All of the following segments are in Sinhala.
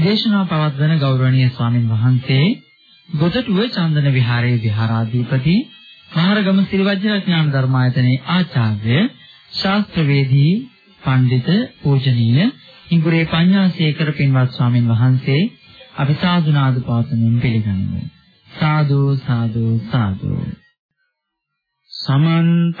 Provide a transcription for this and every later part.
මේ දේශනාව පවත්වන ගෞරවනීය ස්වාමින් වහන්සේ ගොතටුව චන්දන විහාරයේ විහාරාධිපති මහරගම සිරිවැජ්ජඥාන ධර්මායතනයේ ආචාර්ය ශාස්ත්‍රවේදී පඬිත පූජනීය හිඟුරේ පඤ්ඤාසේකර පින්වත් ස්වාමින් වහන්සේ අපි සාදුනාද පාතමින් පිළිගනිමු. සාදු සාදු සාදු. සමන්ත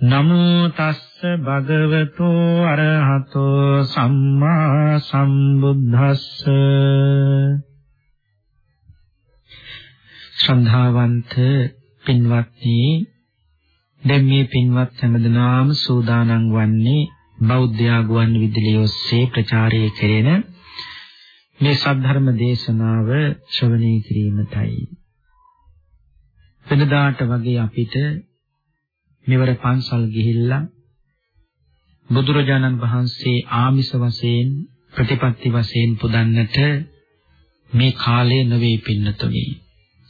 නමෝ තස්ස භගවතෝ අරහතෝ සම්මා සම්බුද්දස්ස ශ්‍රද්ධාවන්ත පින්වත්නි දැන් මේ පින්වත් හැමදෙනාම සූදානම් වන්නේ බෞද්ධ ආගුවන් විදුලිය ඔස්සේ ප්‍රචාරය කෙරෙන මේ සද්ධර්ම දේශනාව ශ්‍රවණය කිරීමටයි. වෙනදාට වගේ අපිට මෙවර පන්සල් ගිහිල්ලා බුදුරජාණන් වහන්සේ ආමිස වශයෙන් ප්‍රතිපත්ති වශයෙන් පුදන්නට මේ කාලය නොවේ පින්නතුනි.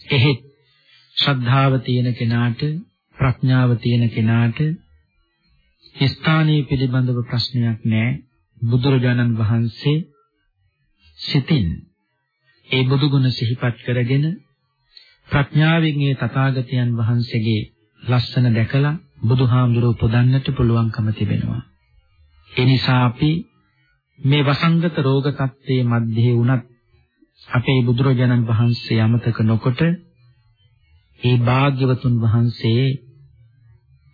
එහෙත් ශ්‍රද්ධාව තියෙන කෙනාට ප්‍රඥාව තියෙන කෙනාට ස්ථානීය පිළිබඳව ප්‍රශ්නයක් නැහැ. බුදුරජාණන් වහන්සේ සිතින් ඒ බුදු ගුණ සිහිපත් කරගෙන ප්‍රඥාවෙන් ඒ තථාගතයන් වහන්සේගේ ලස්සන දැකලා බුදුහාමුදුරුවෝ පොදන්නට පුළුවන්කම තිබෙනවා. ඒ නිසා අපි මේ වසංගත රෝග තත්ත්වයේ මැද්දේ වුණත් අපේ බුදුරජාණන් වහන්සේ අමතක නොකොට ඒ භාග්‍යවතුන් වහන්සේ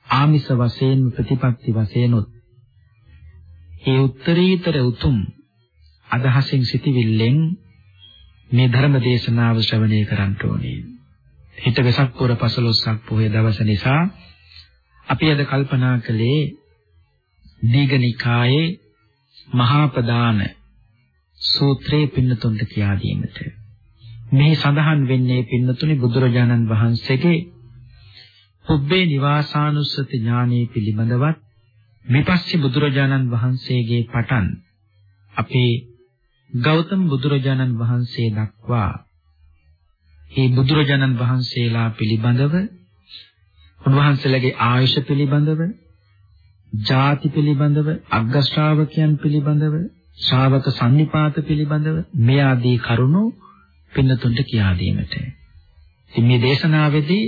ආමිස වශයෙන් ප්‍රතිපත්ති වශයෙන් උත් ඒ උත්තරීතර උතුම් අදහසින් සිටිවිල්ලෙන් මේ ධර්ම දේශනාව ශ්‍රවණය කරන්න ඕනේ. හිත වෙසක් පුර 15ක් පොහේ දවස නිසා අපි අද කල්පනා කළේ දීඝනිකායේ මහා ප්‍රදාන සූත්‍රයේ පින්නතුන්ට කියා දීමට. මේ සඳහන් වෙන්නේ පින්නතුනි බුදුරජාණන් වහන්සේගේ පුබ්බේ නිවාසානුස්සති ඥානයේ පිළිබඳවත් විපස්සී බුදුරජාණන් වහන්සේගේ පටන් අපේ ගෞතම බුදුරජාණන් වහන්සේ දක්වා මේ බුදුරජාණන් වහන්සේලා පිළිබඳව උන්වහන්සේලාගේ ආයුෂ පිළිබඳව ಜಾති පිළිබඳව අග්ග ශ්‍රාවකයන් පිළිබඳව ශ්‍රාවක සම්නිපාත පිළිබඳව මේ ආදී කරුණු පින්නතුන්ට කියා දීමට. ඉතින් මේ දේශනාවේදී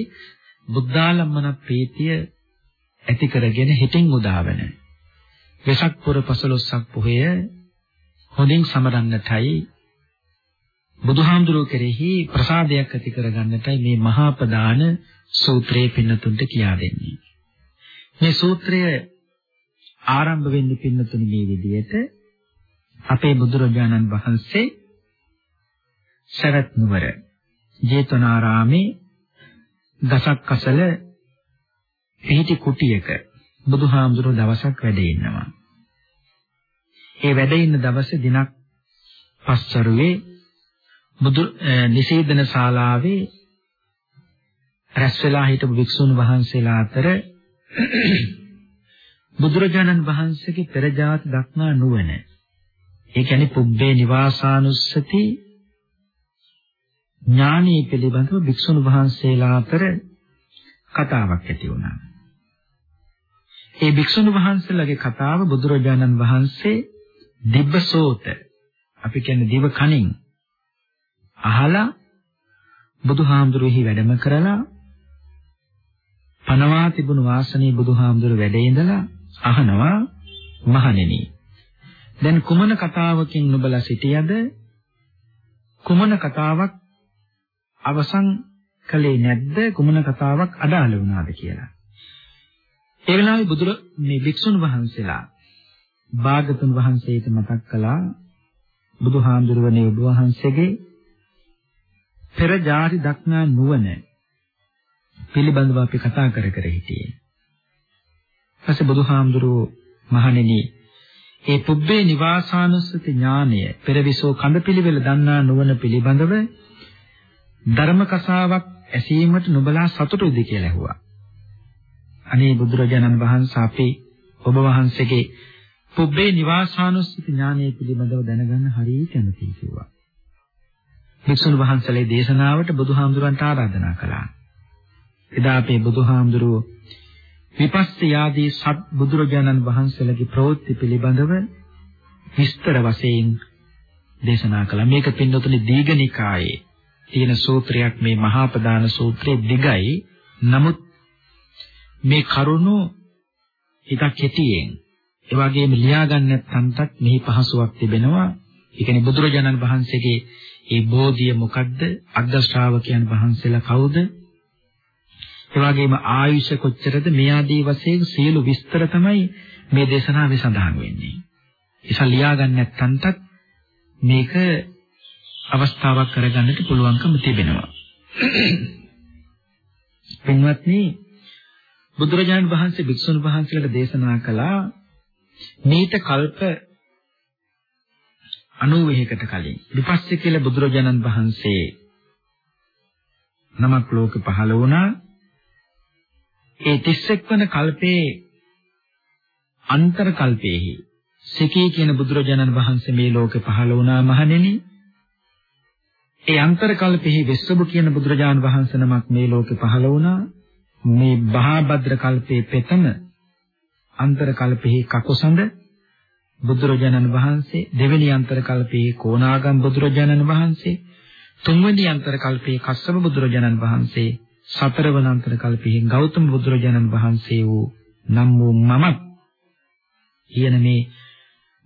බුද්ධාලම්මන ප්‍රීතිය ඇති කරගෙන හිතින් උදාවන වෙසක් පුර 15ක් පොහය හොඳින් සමරන්නටයි බුදුහාමුදුරුව කෙරෙහි ප්‍රසාදයක් ඇති කරගන්නටයි මේ මහා ප්‍රදාන සූත්‍රයේ පින්නතුන්ට කියා දෙන්නේ. මේ සූත්‍රය ආරම්භ වෙන්නේ පින්නතුනි මේ විදිහට අපේ බුදුරජාණන් වහන්සේ සරත් නුවර ජේතවනාරාමේ ගසක් අසල පිහිටි කුටියක බුදුහාමුදුරුව දවසක් වැඩ ඉන්නවා. ඒ වැඩ ඉන්න දවසේ දිනක් පස්වරුවේ බුදු නිසීදන ශාලාවේ රැස් වෙලා හිටපු වික්ෂුන් වහන්සේලා අතර බුදුරජාණන් වහන්සේගේ පෙර ජාති දක්නා නුවණ ඒ කියන්නේ පුබ්බේ නිවාසානුස්සති ඥානීය පිළිබඳව භික්ෂුන් වහන්සේලා අතර කතාවක් ඇති වුණා. ඒ භික්ෂුන් වහන්සේලාගේ කතාව බුදුරජාණන් වහන්සේ දිබ්බසෝත අපි කියන්නේ දිව කණින් අහලා බුදුහාමුදුරුවෝ වැඩම කරලා පනවා තිබුණු වාසනීය බුදුහාමුදුරුවෝ වැඩ ඉඳලා අහනවා මහණෙනි. දැන් කුමන කතාවකින් නුඹලා සිටියද? කුමන කතාවක් අවසන් කළේ නැද්ද? කුමන කතාවක් අදාළ වුණාද කියලා. ඒ වෙලාවේ බුදුර මේ භික්ෂුන් වහන්සේලා භාගතුන් වහන්සේට මතක් කළා බුදුහාමුදුරුවනේ ඔබ වහන්සේගේ පෙර ජාති දක්නා නුවණ පිළිබඳව අපි කතා කර කර හිටියේ. ඊපස්සේ බුදුහාමුදුරුවෝ මහණෙනි ඒ පුබ්බේ නිවාසානුස්සති ඥානය පෙරවිසෝ කඳපිලිවෙල දන්නා නුවණ පිළිබඳව ධර්ම කසාවක් ඇසීමට නුඹලා සතුටුද කියලා ඇහුවා. අනේ බුදුරජාණන් වහන්සේ අපි ඔබ වහන්සේගේ පුබ්බේ නිවාසානුස්සති ඥානය පිළිබඳව දැනගන්න හරිය කැමතියි කිව්වා. භික්ෂුන් වහන්සේලා දේශනාවට බුදුහාමුදුරන්ට ආරාධනා කළා. එදා අපේ බුදුහාමුදුරුවෝ විපස්සයාදී සත් බුදුරජාණන් වහන්සේලාගේ ප්‍රවෘත්ති පිළිබඳව විස්තර වශයෙන් දේශනා කළා. මේක පින්නතුනි දීඝනිකායේ තියෙන සූත්‍රයක් මේ මහා ප්‍රදාන සූත්‍රයේ දිගයි. නමුත් මේ කරුණු ටිකක් කෙටියෙන් ඒ වගේම ලියා ගන්න නැත්නම්ටත් මෙහි පහසුවක් තිබෙනවා. ඒ කියන්නේ බුදුරජාණන් වහන්සේගේ ඒ බෝධිය මොකද්ද? අග්ග ශ්‍රාවකයන් වහන්සේලා කවුද? ඒ වගේම ආයුෂ කොච්චරද මේ ආදී වශයෙන් සියලු විස්තර තමයි මේ දේශනාවේ සඳහන් වෙන්නේ. ඒසල් ලියා ගන්න නැත්නම්ටත් මේක අවස්ථාවක් කරගන්නට පුළුවන්කම තිබෙනවා. පින්වත්නි බුදුරජාණන් වහන්සේ භික්ෂුන් වහන්සේලාට දේශනා කළා මේත කල්ප 91කට කලින් විපස්සී කියලා බුදුරජාණන් වහන්සේ නමක් ලෝකෙ පහළ වුණා. ඒ 31 වන කල්පේ අන්තර කල්පයේහි සකී කියන බුදුරජාණන් වහන්සේ මේ ලෝකෙ පහළ වුණා මහණෙනි. ඒ අන්තර කල්පෙහි වෙස්සබු කියන බුදුරජාණන් වහන්සේ නමක් මේ ලෝකෙ පහළ වුණා. මේ බහාභද්‍ර කල්පයේ පෙතම අන්තර කල්පෙහි කකුසඳ බුදුරජාණන් වහන්සේ දෙවෙනි අන්තර කල්පයේ කොණාගම් බුදුරජාණන් වහන්සේ තුන්වෙනි අන්තර කල්පයේ කස්සප බුදුරජාණන් වහන්සේ සතරවන අන්තර කල්පයේ ගෞතම බුදුරජාණන් වහන්සේ වූ නම් වූ මම කියන මේ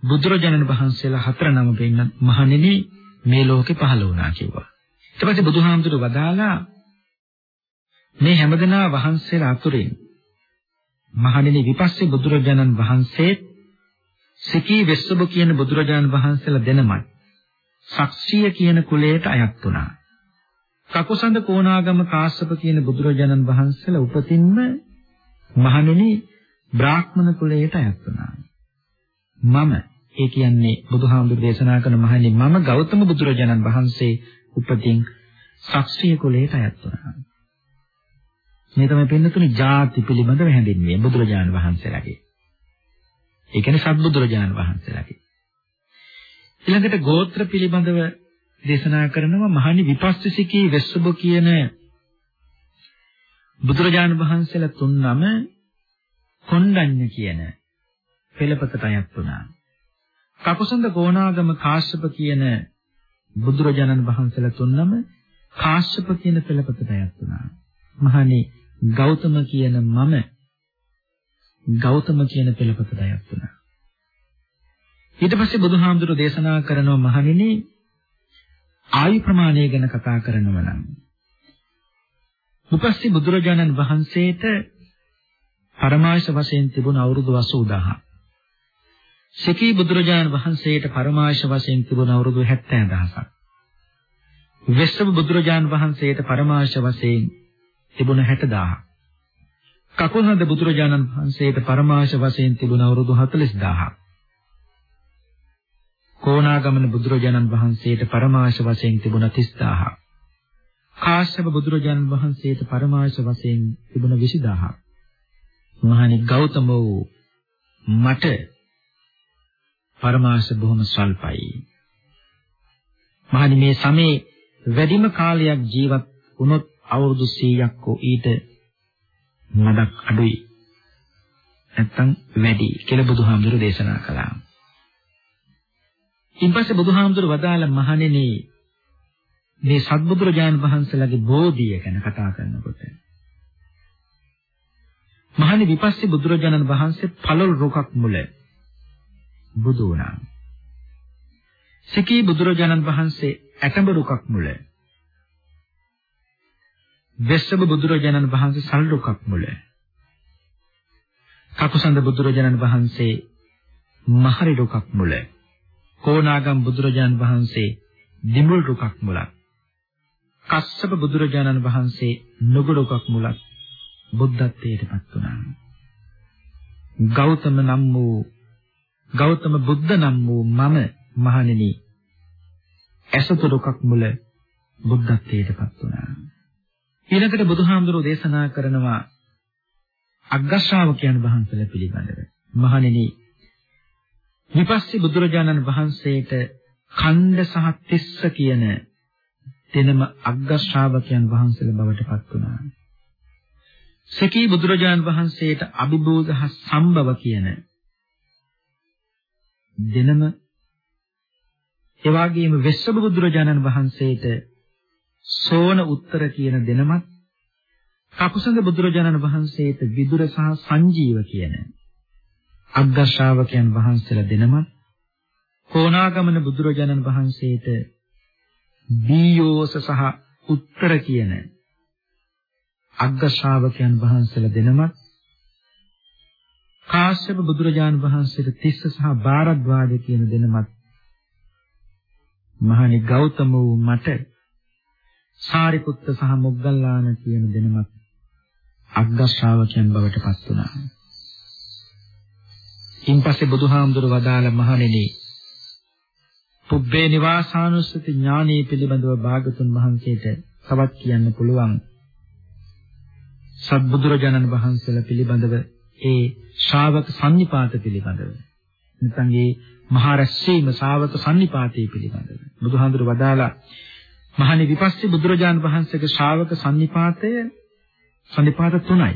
බුදුරජාණන් වහන්සේලා හතර නම වෙන්න මහණෙනි මේ ලෝකේ පහළ වුණා කිව්වා. ඊට පස්සේ බුදුහාමුදුරුවෝ වදාලා මේ හැමදෙනා වහන්සේලා අතුරින් මහණෙනි විපස්සී බුදුරජාණන් වහන්සේ සිකී වෙස්සබ කියන බුදුරජාණන් වහන්සේලා දෙනමයි සක්ෂිය කියන කුලයට අයත් වුණා. කකුසඳ කොණාගම කාශ්‍යප කියන බුදුරජාණන් වහන්සේලා උපතින්ම මහණෙනි බ්‍රාහ්මණ කුලයට අයත් වුණා. මම ඒ කියන්නේ බුදුහාමුදුරු දේශනා කරන මහණෙනි මම ගෞතම බුදුරජාණන් වහන්සේ උපතින් සක්ෂිය කුලයට අයත් වුණා. මේ තමයි පින්නතුනි ಜಾති පිළිබඳව හැඳින්වීම බුදුරජාණන් වහන්සේලාගේ. ඒ කියන්නේ සත්බුදුරජාණන් වහන්සේලාගේ. ඊළඟට ගෝත්‍ර පිළිබඳව දේශනා කරනවා මහණි විපස්සිකී වෙස්සබ කියන බුදුරජාණන් වහන්සේලා තුන් නම කොණ්ඩඤ්ඤ කියන පෙළපතට අයත් වුණා. කකුසඳ ගෝණාගම කාශ්‍යප කියන බුදුරජාණන් වහන්සේලා තුන් නම කාශ්‍යප කියන පෙළපතට අයත් වුණා. මහණි ගෞතම කියන මම ගෞතම කියන පෙළපතට අයත් වුණා. ඊට පස්සේ බුදුහාමුදුරු දේශනා කරනවා මහණෙනි ආයු ප්‍රමාණය ගැන කතා කරනවා නම් උපස්සේ බුදුරජාණන් වහන්සේට පරමාශ වශයෙන් තිබුණ අවුරුදු 80000. සකී බුදුරජාණන් වහන්සේට පරමාශ වශයෙන් තිබුණ අවුරුදු 70000ක්. වෙස්සබ බුදුරජාණන් වහන්සේට පරමාශ වශයෙන් තිබුණ 60000ක්. කකුල්හඳ බුදුරජාණන් වහන්සේට පරමාශ වශයෙන් තිබුණ අවුරුදු 40000ක්. කොණාගමන බුදුරජාණන් වහන්සේට පරමාශ වශයෙන් තිබුණ 30000ක්. කාශ්‍යප බුදුරජාණන් වහන්සේට පරමාශ වශයෙන් තිබුණ 20000ක්. මහණි ගෞතම වූ මට පරමාශ බොහොම ස්වල්පයි. මහණි මේ සමේ වැඩිම කාලයක් ජීවත් වුණොත් අවුරුදු 100ක් හෝ ඊට මඩක් අඩුයි. නැත්තම් වැඩි කියලා බුදුහාමුදුරු දේශනා කළා. ඊපස්සේ බුදුහාමුදුරු වදාළ මහණෙනි මේ සත්බුදුරජාණන් වහන්සේලාගේ බෝධිය ගැන කතා කරනකොට මහණනි විපස්සී බුදුරජාණන් වහන්සේ පළල් රොකක් මුල බුදු වුණා. සිකී බුදුරජාණන් වහන්සේ ඇටඹ රුකක් මුල වෙස්සබ බුදුරජාණන් වහන්සේ සල්රුකක් මුල. කකුසඳ බුදුරජාණන් වහන්සේ මහරි රුකක් මුල. කොණාගම් බුදුරජාණන් වහන්සේ දිමුල් රුකක් මුලක්. කස්සප බුදුරජාණන් වහන්සේ නුගු රුකක් මුලක් බුද්ධත්වයට පත් වුණා. ගෞතම නම් වූ ගෞතම බුද්ධ නම් වූ මම මහණෙනි ඇසතුරුකක් මුල බුද්ධත්වයට පත් වුණා. ඊළඟට බුදුහාමුදුරෝ දේශනා කරනවා අග්ගශ්‍රාවකයන් වහන්සේලා පිළිබඳව. මහණෙනි විපස්සී බුදුරජාණන් වහන්සේට ඛණ්ඩ සහ තිස්ස කියන දෙනම අග්ගශ්‍රාවකයන් වහන්සේලා බවට පත් වුණා. සකී බුදුරජාණන් වහන්සේට අභිභූතහ සම්භව කියන දෙනම එවාගේම වෙස්සබ බුදුරජාණන් වහන්සේට සෝන උත්තර කියන දෙනමත් කකුසඳ බුදුරජාණන් වහන්සේට විදුර සහ සංජීව කියන අග්ගශ්‍රාවකයන් වහන්සේලා දෙනමත් කොණාගමන බුදුරජාණන් වහන්සේට බීයෝස සහ උත්තර කියන අග්ග ශ්‍රාවකයන් වහන්සේලා දෙනමත් කාශ්‍යප බුදුරජාණන් වහන්සේට තිස්ස සහ බාරද්වාජ කියන දෙනමත් මහණි ගෞතම වූ මට සාරිපුත්ත සහ මොග්ගල්ලාන කියන දෙනමත් අග්ග ශ්‍රාවකයන් බවට පත් වුණා. ඉන්පස්සේ බුදුහාමුදුර වදාළ මහණෙනි පුබ්බේ නිවාසානුස්සති ඥානීය පිළිබඳව භාගතුන් වහන්සේට තවත් කියන්න පුළුවන්. සත්බුදුරජාණන් වහන්සේලා පිළිබඳව ඒ ශ්‍රාවක සම්නිපාත පිළිබඳව නැත්නම් ඒ මහා රැස්වීම ශ්‍රාවක සම්නිපාතය පිළිබඳව බුදුහාඳුර වදාලා මහණි විපස්සී බුදුරජාණන් වහන්සේගේ ශ්‍රාවක සම්නිපාතය සම්නිපාත තුනයි.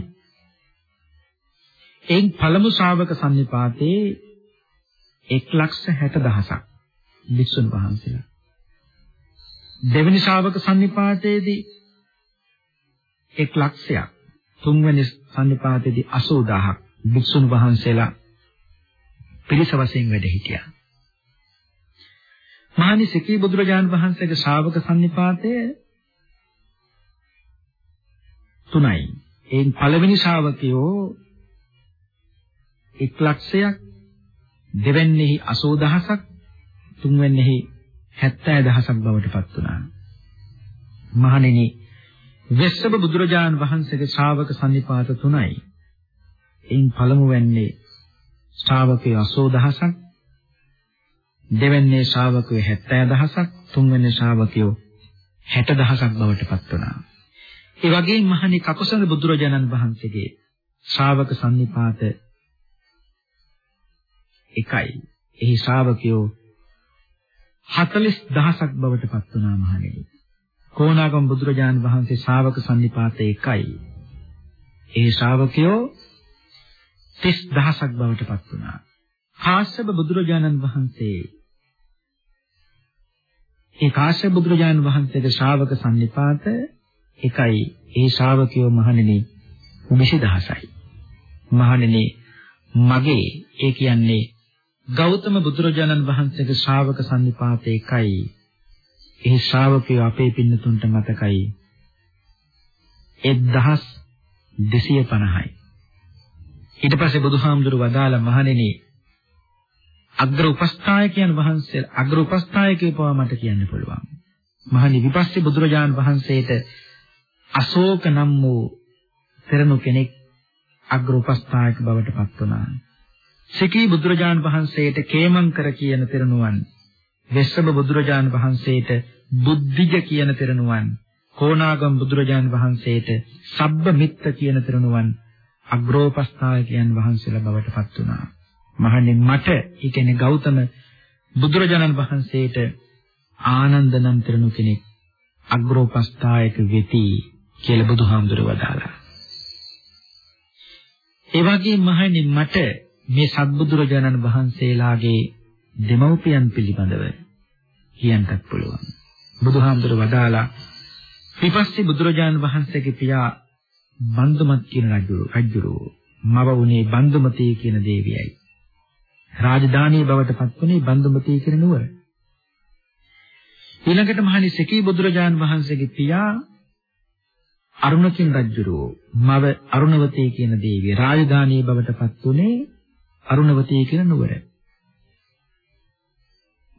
එයින් පළමු ශ්‍රාවක සම්නිපාතේ 160000ක් වික්ෂුන් වහන්සේලා. දෙවෙනි ශ්‍රාවක සම්නිපාතයේදී 1 ලක්ෂයක් තුන්වෙනි සම්නිපාතයේදී 80000ක් භික්ෂුන් වහන්සේලා පිරිස වශයෙන් වැඩ හිටියා. මහනි සකී බුදුරජාණන් වහන්සේගේ ශ්‍රාවක සම්නිපාතය තුනයි. එයින් පළවෙනි ශ්‍රාවකයෝ 1 ලක්ෂයක් දෙවැන්නේහි 80000ක් තුන්වැන්නේහි 70000ක් බවට පත් වුණා. මහණෙනි වෙස්සබ බුදුරජාණන් වහන්සේගේ ශ්‍රාවක සම්නිපාත තුනයි. එයින් පළමු වෙන්නේ ශ්‍රාවකයෝ 80000ක් දෙවැන්නේ ශ්‍රාවකයෝ 70000ක් තුන්වැන්නේ ශ්‍රාවකයෝ 60000ක් බවට පත් වුණා. ඒ වගේම මහණි කකුසඳ බුදුරජාණන් වහන්සේගේ ශ්‍රාවක සම්නිපාත එකයි. එහි ශ්‍රාවකයෝ 40000ක් බවට පත් වුණා මහණෙනි. කොණාගම බුදුරජාණන් වහන්සේ ශ්‍රාවක සම්නිපාත එකයි. ඒ ශ්‍රාවකයෝ 30000ක් බවට පත් වුණා. කාශ්‍යප බුදුරජාණන් වහන්සේ ඒ කාශ්‍යප බුදුරජාණන් වහන්සේගේ ශ්‍රාවක සම්නිපාත එකයි. ඒ ශ්‍රාවකයෝ මහණෙනි 20000යි. මහණෙනි මගේ ඒ කියන්නේ ගෞතම බුදුරජාණන් වහන්සේගේ ශ්‍රාවක සම්නිපාත එකයි. ඒ ශ්‍රාවකයෝ අපේ පින්නතුන්ට මතකයි 1250යි. ඊට පස්සේ බුදුහාමුදුරු වදාළ මහණෙනි අග්‍ර උපස්ථායකයන් වහන්සේ අග්‍ර උපස්ථායකේ පවා මට කියන්න පුළුවන්. මහණි විපස්සී බුදුරජාන් වහන්සේට අශෝක නම් වූ පෙරණු කෙනෙක් අග්‍ර උපස්ථායක බවට පත් වුණා. සිකී බුදුරජාන් වහන්සේට කේමංකර කියන පෙරණුවන්, වෙස්සබ බුදුරජාන් වහන්සේට බුද්ධිජ කියන පෙරණුවන්, කොණාගම් බුදුරජාන් වහන්සේට සබ්බ මිත්ත කියන පෙරණුවන් අග්‍රෝපස්ථායකයන් වහන්සේලා බවට පත් වුණා. මහන්නේ මට, ඒ කියන්නේ ගෞතම බුදුරජාණන් වහන්සේට ආනන්ද නම් තරණු කෙනෙක් අග්‍රෝපස්ථායක වෙති කියලා බුදුහාමුදුරුවෝ වදාළා. ඒ වගේම මහන්නේ මට මේ සත්බුදුරජාණන් වහන්සේලාගේ දෙමව්පියන් පිළිබඳව කියන්නත් පුළුවන්. බුදුහාමුදුරුවෝ වදාලා විපස්සී බුදුරජාණන් වහන්සේගේ පියා බන්දුමත් කියන රජු රජුරු මව වුණේ බන්දුමතී කියන දේවියයි. රාජධානී බවට පත්වුණේ බන්දුමතී කියන නුවර. ඊළඟට මහණි සකී බුදුරජාන් වහන්සේගේ පියා අරුණකින් රජුරෝ මව අරුණවතී කියන දේවිය රාජධානී බවට පත් උනේ අරුණවතී කියන නුවර.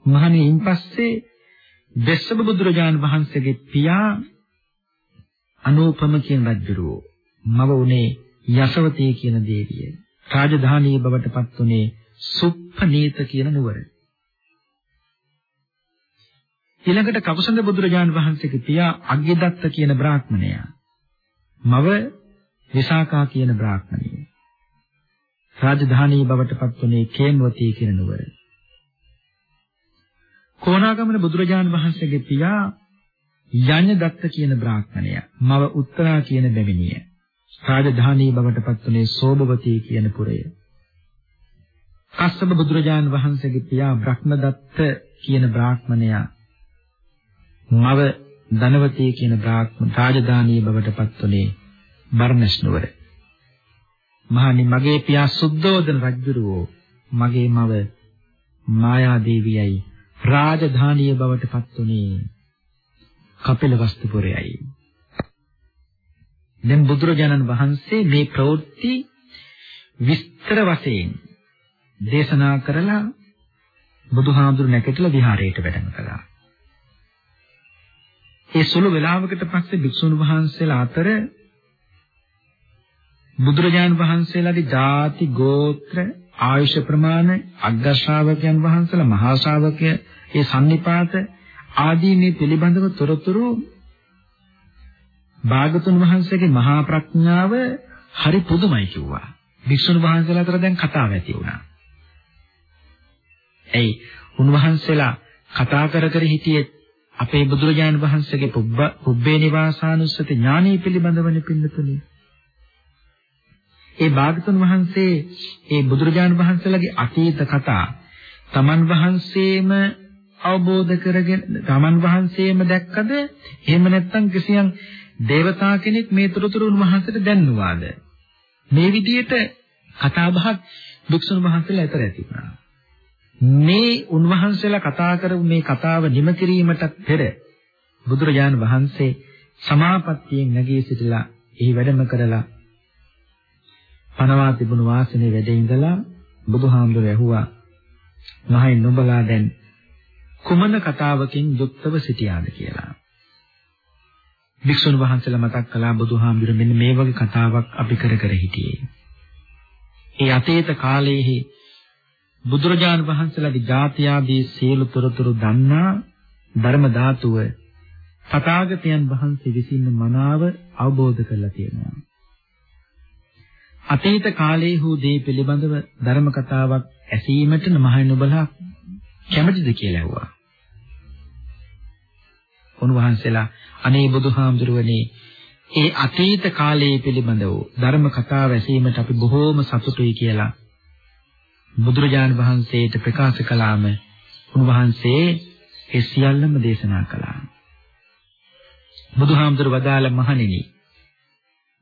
මහණෙනින් පස්සේ බෙස්සබ බුදුරජාණන් වහන්සේගේ පියා අනූපම කියන රජුරෝ මව උනේ යසවතී කියන දේවිය. රාජධානී බවට පත් උනේ සුප්පනීත කියන නුවර. ඊළඟට කපුසඳ බුදුරජාණන් වහන්සේගේ පියා අග්ගදත්ත කියන බ්‍රාහ්මණයා. මව විසාකා කියන බ්‍රාහ්මණිය. රාජධානී බවට පත්වනේ කේන්වතී කියන නුවර. කොණාගමන බුදුරජාණන් වහන්සේගේ පියා යඤ්ඤදත්ත කියන බ්‍රාහ්මණයා. මව උත්තරා කියන බැවිනිය. රාජධානී බවට පත්වනේ සෝබවතී කියන පුරය. කස්සප බුදුරජාණන් වහන්සේගේ පියා බ්‍රහ්මදත්ත කියන බ්‍රාහ්මණයා මව ධනවතී කියන බ්‍රාහ්මණ රාජධානී බවට පත්වනේ බර්ණස් නුවර. මහනි මගේ පියා සුද්ධෝදන රජුරෝ මගේ මව මායා දේවියයි රාජධානීය බවට පත්වනේ කපිලවස්තුපුරයයි. දැන් බුදුරජාණන් වහන්සේ මේ ප්‍රවෘත්ති විස්තර වශයෙන් දේශනා කරලා බුදුහාමුදුරු නැකටලා විහාරයට වැඩම කළා. ඒ සුළු වේලාවකට පස්සේ භික්ෂුන් වහන්සේලා අතර බුදුරජාණන් වහන්සේලාගේ ಜಾති ගෝත්‍ර ආයුෂ ප්‍රමාණ අග්‍ර ශ්‍රාවකයන් වහන්සේලා මහා ශ්‍රාවකය ඒ සම්නිපාත ආදී මේ පිළිබඳව තොරතුරු භාගතුන් වහන්සේගේ මහා ප්‍රඥාව හරි පුදුමයි කිව්වා. භික්ෂුන් වහන්සේලා අතර දැන් කතාව ඇති වුණා. එයි උන්වහන්සේලා කතා කර කර හිටියේ අපේ බුදුරජාණන් වහන්සේගේ පුබ්බේ නිවාසානුස්සති ඥානීය පිළිබඳවනේ පින්නතුනේ. ඒ භාගතුන් වහන්සේ ඒ බුදුරජාණන් වහන්සේලාගේ අතීත කතා තමන් වහන්සේම අවබෝධ කරගෙන තමන් වහන්සේම දැක්කද? එහෙම නැත්නම් කිසියම් දේවතා කෙනෙක් මේ තොරතුරු උන්වහන්සේට දැන්නුවාද? මේ විදිහට කතා බහක් භික්ෂුන් වහන්සේලා අතර ඇති වුණා. මේ උන්වහන්සේලා කතා කරපු මේ කතාව නිම කිරීමට පෙර බුදුරජාණන් වහන්සේ සමාපත්තියෙන් නැගී සිටලා එහි වැඩම කරලා පනවා තිබුණු වාසනේ වැඩ ඉඳලා බුදුහාමුදුරුවෝ ඇහුවා මහයි නුඹලා දැන් කුමන කතාවකින් යුක්තව සිටියාද කියලා. භික්ෂුන් වහන්සේලා මතක් කළා බුදුහාමුදුරුවෝ මෙන්න මේ වගේ කතාවක් අපි කර කර හිටියේ. ඒ අතීත කාලයේ බුදුරජාණන් වහන්සේලාගේ ජාති ආදී සියලු තොරතුරු දන්නා ධර්ම ධාතුව තථාගතයන් වහන්සේ විසින් මනාව අවබෝධ කරලා තියෙනවා. අතීත කාලයේ හෝ දේ පිළිබඳව ධර්ම කතාවක් ඇසීමට මහණ නුඹලා කැමතිද කියලා ඇහුවා. උන්වහන්සේලා අනේ බුදුහාමුදුරුවනේ ඒ අතීත කාලයේ පිළිබඳව ධර්ම කතාව ඇසීමට අපි බොහෝම සතුටුයි කියලා බුදුරජාණන් වහන්සේට ප්‍රකාශ කළාම උන්වහන්සේ ඒ සියල්ලම දේශනා කළා. බුදුහාමුදුර වදාළ මහණෙනි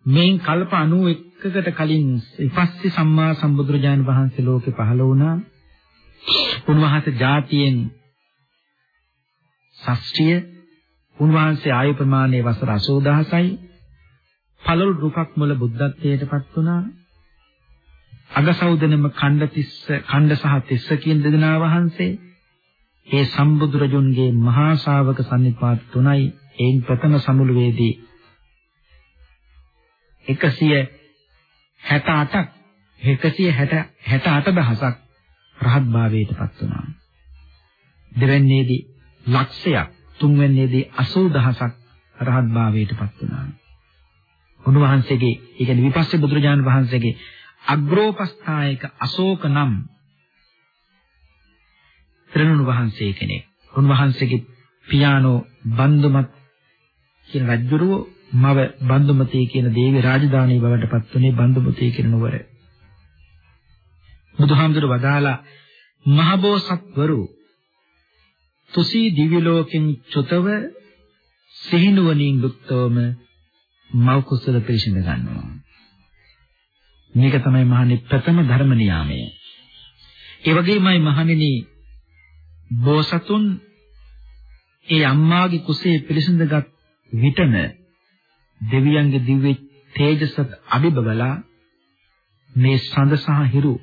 මේන් කල්ප 91කට කලින් ඉපස්සි සම්මා සම්බුදුරජාණන් වහන්සේ ලෝකේ පහළ වුණා. උන්වහන්සේ ජාතියෙන් ශාස්ත්‍රීය උන්වහන්සේ ආයු ප්‍රමාණයේ වසර 80000යි පළල් රුකක් මුල බුද්ධත්වයටපත් වුණා. අගසෞදනම ඛණ්ඩ තිස්ස ඛණ්ඩ සහ තිස්ස කියන දෙදෙනා වහන්සේ ඒ සම්බුදුරජුන්ගේ මහා ශාවක සම්නිපාත තුනයි එයින් ප්‍රථම සමුළුවේදී 168ක් 168 දහසක් රහත් භාවයට පත් වුණා. දෙවැන්නේදී ලක්ෂයක් තුන්වැන්නේදී 80 දහසක් රහත් භාවයට පත් වුණා. උන්වහන්සේගේ ඒ කියන්නේ විපස්සී බුදුරජාණන් වහන්සේගේ අග්‍රෝපස්ථායක අශෝක නම් ත්‍රිණුන් වහන්සේ කෙනෙක්. උන්වහන්සේගේ පියානෝ බන්දුමත් කියන රජුරුව මව බන්දුමතී කියන දේවි රාජධානී බවට පත්වනේ බන්දුමතී කියන නුවර. බුදුහාමුදුර වදාලා මහබෝසත්වරු තුසී දිව්‍ය ලෝකෙන් චුතව සිහිනුවණින් යුක්තවම මව කුසල පිරිසිඳ ගන්නවා. මේක තමයි මහණනි ප්‍රථම ධර්ම නියාමය. ඒ වගේමයි මහණෙනි බෝසතුන් ඒ අම්මාගේ කුසේ පිළිසඳගත් විටම දෙවියන්ගේ දිව්‍ය තේජසත් අභිබවලා මේ සඳ සහ හිරු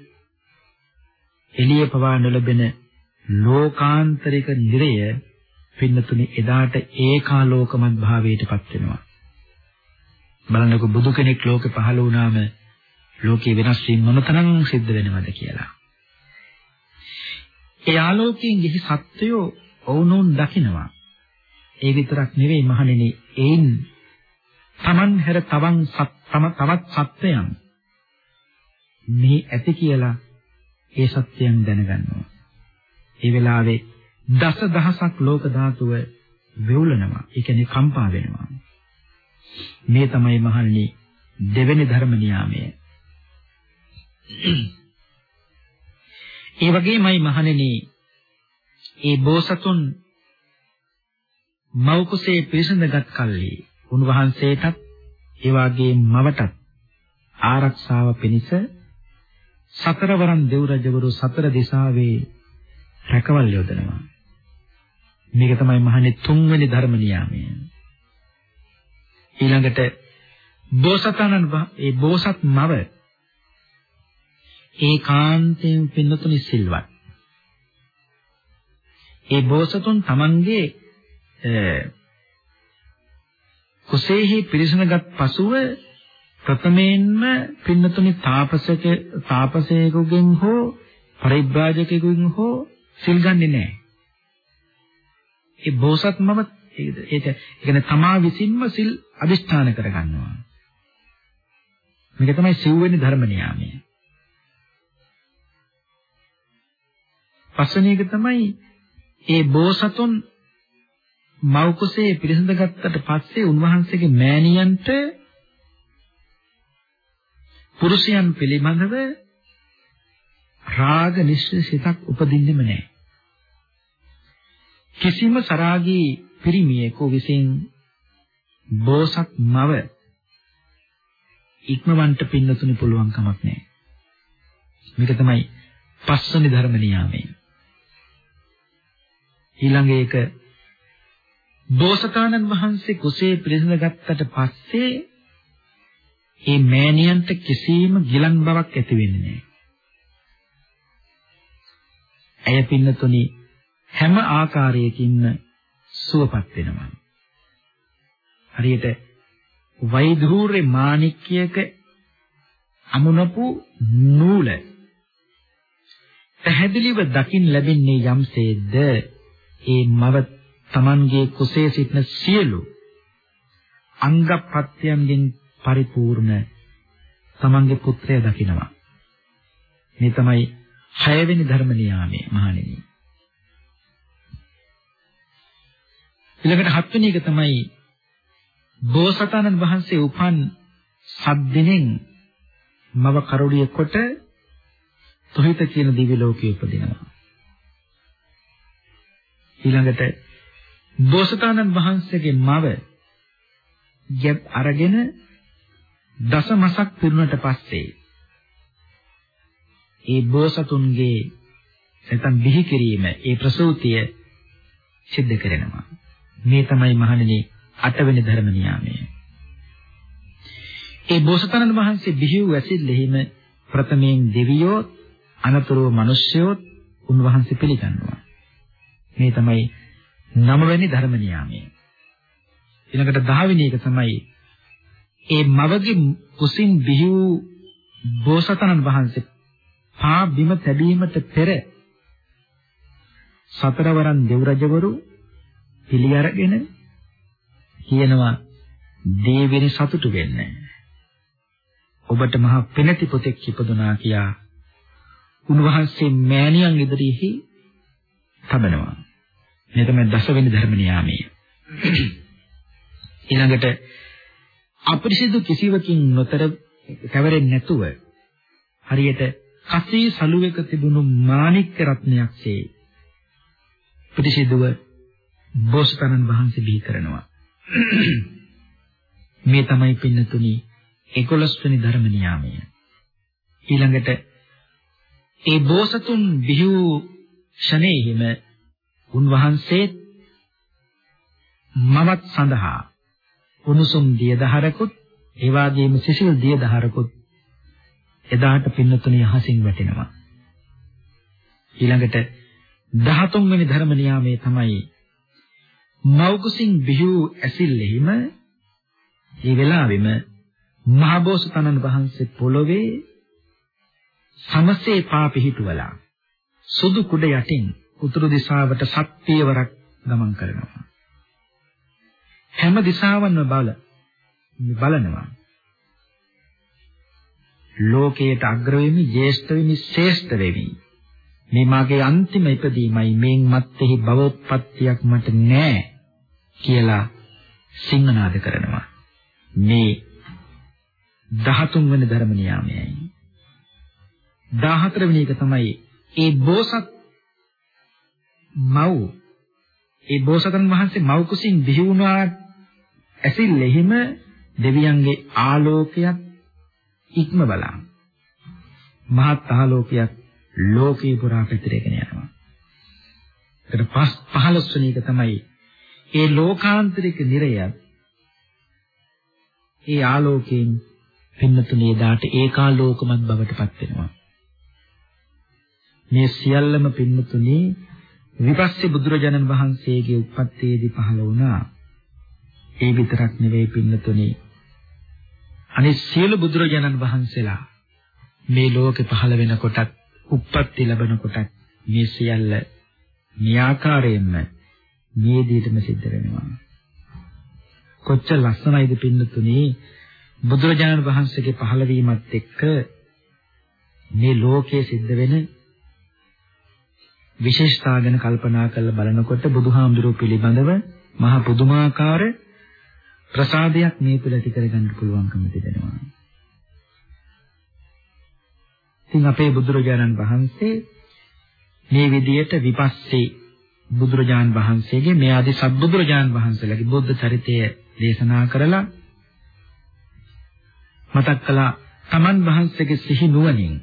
එළිය පවා නොලබෙන ලෝකාන්තරික නිරය පින්නතුනි එදාට ඒකාලෝකමත් භාවයටපත් වෙනවා බලන්නකො බුදු කෙනෙක් ලෝකෙ පහළ වුණාම ලෝකේ වෙනස් වීම මොනතරම් සිද්ධ වෙනවද කියලා ඒ ආලෝකයෙන් ගිහි සත්වයෝ ඔවුනොන් දකිනවා ඒ විතරක් නෙවෙයි මහණෙනි ඒන් Taman හැර තවන් තම තවත් සත්වයන් මේ ඇති කියලා ඒ සත්‍යයන් දැනගන්නවා. ඒ වෙලාවේ දස දහසක් ලෝක ධාතුව වෙවුලනවා. ඒ කියන්නේ කම්පා වෙනවා. මේ තමයි මහණනි දෙවෙනි ධර්ම නියාමය. ඒ වගේමයි මහණෙනි ඒ බෝසතුන් මව් කුසේ පිරිසඳගත් කල්හි උන්වහන්සේටත් ඒ වාගේ මවටත් ආරක්ෂාව පිණිස සතරවරන් දෙව් රජවරු සතර දිසාවේ රැකවල් යොදනවා. මේක තමයි මහන්නේ තුන්වෙනි ධර්ම නියාමය. ඊළඟට බෝසතාණන් ඒ බෝසත් මව ඒකාන්තයෙන් පින්නතුනි සිල්වත්. ඒ බෝසතුන් තමන්ගේ කුසේහි පිරිසනගත් පසුව ප්‍රථමයෙන්ම පින්නතුනි තාපසක තාපසයෙකුගෙන් හෝ පරිබ්‍රාජකයෙකුගෙන් හෝ සිල් ගන්නෙ නැහැ. ඒ බෝසත්මව ඒක කියන්නේ තමා විසින්ම සිල් අදිෂ්ඨාන කරගන්නවා. මේක තමයි සිව්වෙනි ධර්ම නියාමය. පස්වෙනි එක තමයි ඒ බෝසතුන් මව් කුසේ පිරිසිඳ ගත්තට පස්සේ උන්වහන්සේගේ මෑණියන්ට පුරුෂයන් පිළිබඳව රාග නිශ්චිතක් උපදින්නෙම නැහැ. කිසිම සරාගී පිරිමියෙකු විසින් බෝසත් මව ඉක්මවන්ට පින්නතුනි පුළුවන් කමක් නැහැ. මේක තමයි පස්වෙනි ධර්ම නියාමය. ඊළඟ එක බෝසතාණන් වහන්සේ කුසේ පිළිසඳ ගත්තට පස්සේ ඒ මෑණියන්ට කිසිම ගිලන් බවක් ඇති වෙන්නේ නැහැ. ඇය පින්නතුනි හැම ආකාරයකින්ම සුවපත් වෙනවා. හරියට වෛදුර්ය මාණික්‍යයක අමුණපු නූල පැහැදිලිව දකින් ලැබෙන්නේ යම්සේද ඒ මව Tamanගේ කුසේ සිටින සියලු අංග ප්‍රත්‍යයන්ගෙන් පරිපූර්ණ තමන්ගේ පුත්‍රය දකිනවා. මේ තමයි හයවෙනි ධර්ම නියාමය මහණෙනි. ඊළඟට හත්වෙනි එක තමයි බෝසතාණන් වහන්සේ උපන් සද්දිනෙන් මව කරුළිය කොට තුහිත කියන දිව්‍ය ලෝකයේ උපදිනවා. ඊළඟට බෝසතාණන් වහන්සේගේ මව ගැබ් අරගෙන දසමසක් පිරුණට පස්සේ ඒ බෝසතුන්ගේ නැත්නම් බිහි කිරීම ඒ ප්‍රසූතිය සිද්ධ කරනවා. මේ තමයි මහණෙනි අටවෙනි ධර්ම නියාමය. ඒ බෝසතාණන් වහන්සේ බිහි වූ ඇසිල්ලෙහිම ප්‍රථමයෙන් දෙවියෝ අනතුරුව මිනිස්යෝ උන්වහන්සේ පිළිගන්නවා. මේ තමයි නවවෙනි ධර්ම නියාමය. ඊළඟට 10 වෙනි එක තමයි ඒ මවගේ කුසින් බිහි වූ බෝසතාණන් වහන්සේ පා බිම තැබීමට පෙර සතරවරන් දෙව් රජවරු පිළි අරගෙන කියනවා දේවෙනි සතුටු වෙන්න. ඔබට මහා පෙනති පොතෙක් ඉපදුනා කියා උන්වහන්සේ මෑණියන් ඉදිරියේ තබනවා. මේ තමයි දසවෙනි ධර්ම නියාමය. ඊළඟට අපිරිසිදු කිසිවකින් නොතර කැවරෙන්නේ නැතුව හරියට කසී සලුවක තිබුණු මාණික්ක රත්නයක්සේ පිරිසිදුව බෝසතාණන් වහන්සේ බිහි කරනවා. මේ තමයි පින්නතුනි 11 වෙනි ධර්ම නියාමය. ඊළඟට ඒ බෝසතුන් බිහි වූ ෂණේහිම උන්වහන්සේ මමත් සඳහා උණුසුම් දිය දහරකුත් ඒ වගේම සිසිල් දිය දහරකුත් එදාට පින්නතුණිය අහසින් වැටෙනවා. ඊළඟට 13 වෙනි ධර්ම නියාමයේ තමයි මෞකුසින් බිහු ඇසිල්ලෙහිම ඒ වෙලාවෙම මහබෝසතාණන් වහන්සේ පොළොවේ සමසේ පා පිහිටුවලා සුදු කුඩ යටින් උතුරු දිශාවට සත්පියවරක් ගමන් කරනවා. හැම දිශාවන්ම බල බලනවා. ලෝකයට අග්‍ර වෙමි, ජේෂ්ඨ වෙමි, ශ්‍රේෂ්ඨ වෙමි. මේ මාගේ අන්තිම ඉපදීමයි මේන් මත්තේහි භවෝත්පත්තියක් මට නෑ කියලා සිංහනාද කරනවා. මේ 13 වෙනි ධර්ම නියාමයයි. 14 වෙනි එක තමයි ඒ බෝසත් මව් ඒ බෝසතන් වහන්සේ මව් කුසින් බිහි වුණා ඇසිල්ලෙහිම දෙවියන්ගේ ආලෝකයක් ඉක්ම බලන මහත් ආලෝකයක් ලෝකේ පුරා පැතිරගෙන යනවා. ඒකට පස් 15 වෙනි එක තමයි ඒ ලෝකාන්තරික නිරයත් ඒ ආලෝකයෙන් පින්නතුනේ දාට ඒකාලෝකමත් බවට පත් වෙනවා. මේ සියල්ලම පින්නතුනේ විපස්සී බුදුරජාණන් වහන්සේගේ උප්පත්තියේදී පහළ වුණා. ඒ විතරක් නෙවෙයි පින්නතුනේ. අනිත් සියලු බුදුරජාණන් වහන්සේලා මේ ලෝකේ පහළ වෙනකොටත් උප්පත්ති ලැබෙන කොට මේ සියල්ල නියාකාරයෙන්ම මේ දිහටම සිද්ධ වෙනවා. කොච්චර ලස්සනයිද පින්නතුනේ බුදුරජාණන් වහන්සේගේ පහළවීමත් එක්ක මේ ලෝකයේ සිද්ධ වෙන විශේෂතා ගැන කල්පනා කරලා බලනකොට බුදුහාමුදුරුවෝ පිළිබඳව මහා පුදුමාකාර ප්‍රසාදයක් මේ තුළ ඇති කරගන්න පුළුවන්කම තිබෙනවා. ඉතින් අපේ බුදුරජාණන් වහන්සේ මේ විදියට විපස්සී බුදුරජාණන් වහන්සේගේ මේ ආදී සත්බුදුරජාණන් වහන්සේලාගේ බුද්ධ චරිතය දේශනා කරලා මතක් කළා තමන් වහන්සේගේ සිහි නුවණින්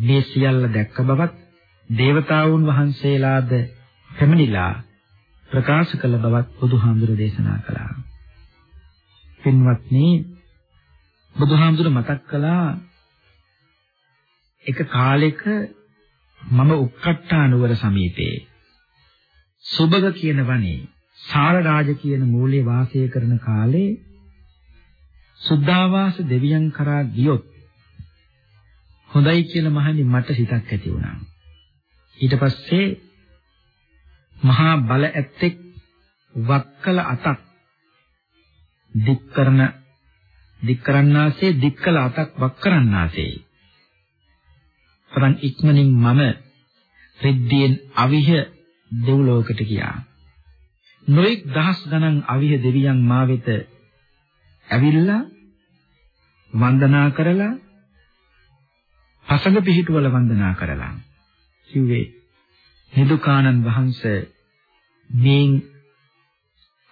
මේ සියල්ල දැක්ක බවත් දේවතාවුන් වහන්සේලාද පැමිණිලා ප්‍රකාශ කළ බවත් බුදුහාමුදුර දේශනා කළා. පින්වත්නි බුදුහාමුදුර මතක් කළා එක කාලෙක මම උක්කට්ටානුවර සමීපයේ සුබග කියන වනේ සාරරාජ කියන මූලයේ වාසය කරන කාලේ සුද්ධාවාස දෙවියන් කරා ගියොත් හොඳයි කියලා මහනි මට හිතක් ඇති වුණා. ඊට පස්සේ මහා බල ඇත්තෙක් වක්කල අතක් දික් කරන දික් කරන්නාසේ දික්කල අතක් වක් කරන්නාසේ තරම් ඉක්මනින් මම රිද්දියෙන් අවිහ දෙව්ලොවකට ගියා. නොඑක් දහස් ගණන් අවිහ දෙවියන් මා වෙත ඇවිල්ලා වන්දනා කරලා පසඟ පිහිටුවල වන්දනා කරලා කිව්වේ නිදුකානන් වහන්සේ මේන්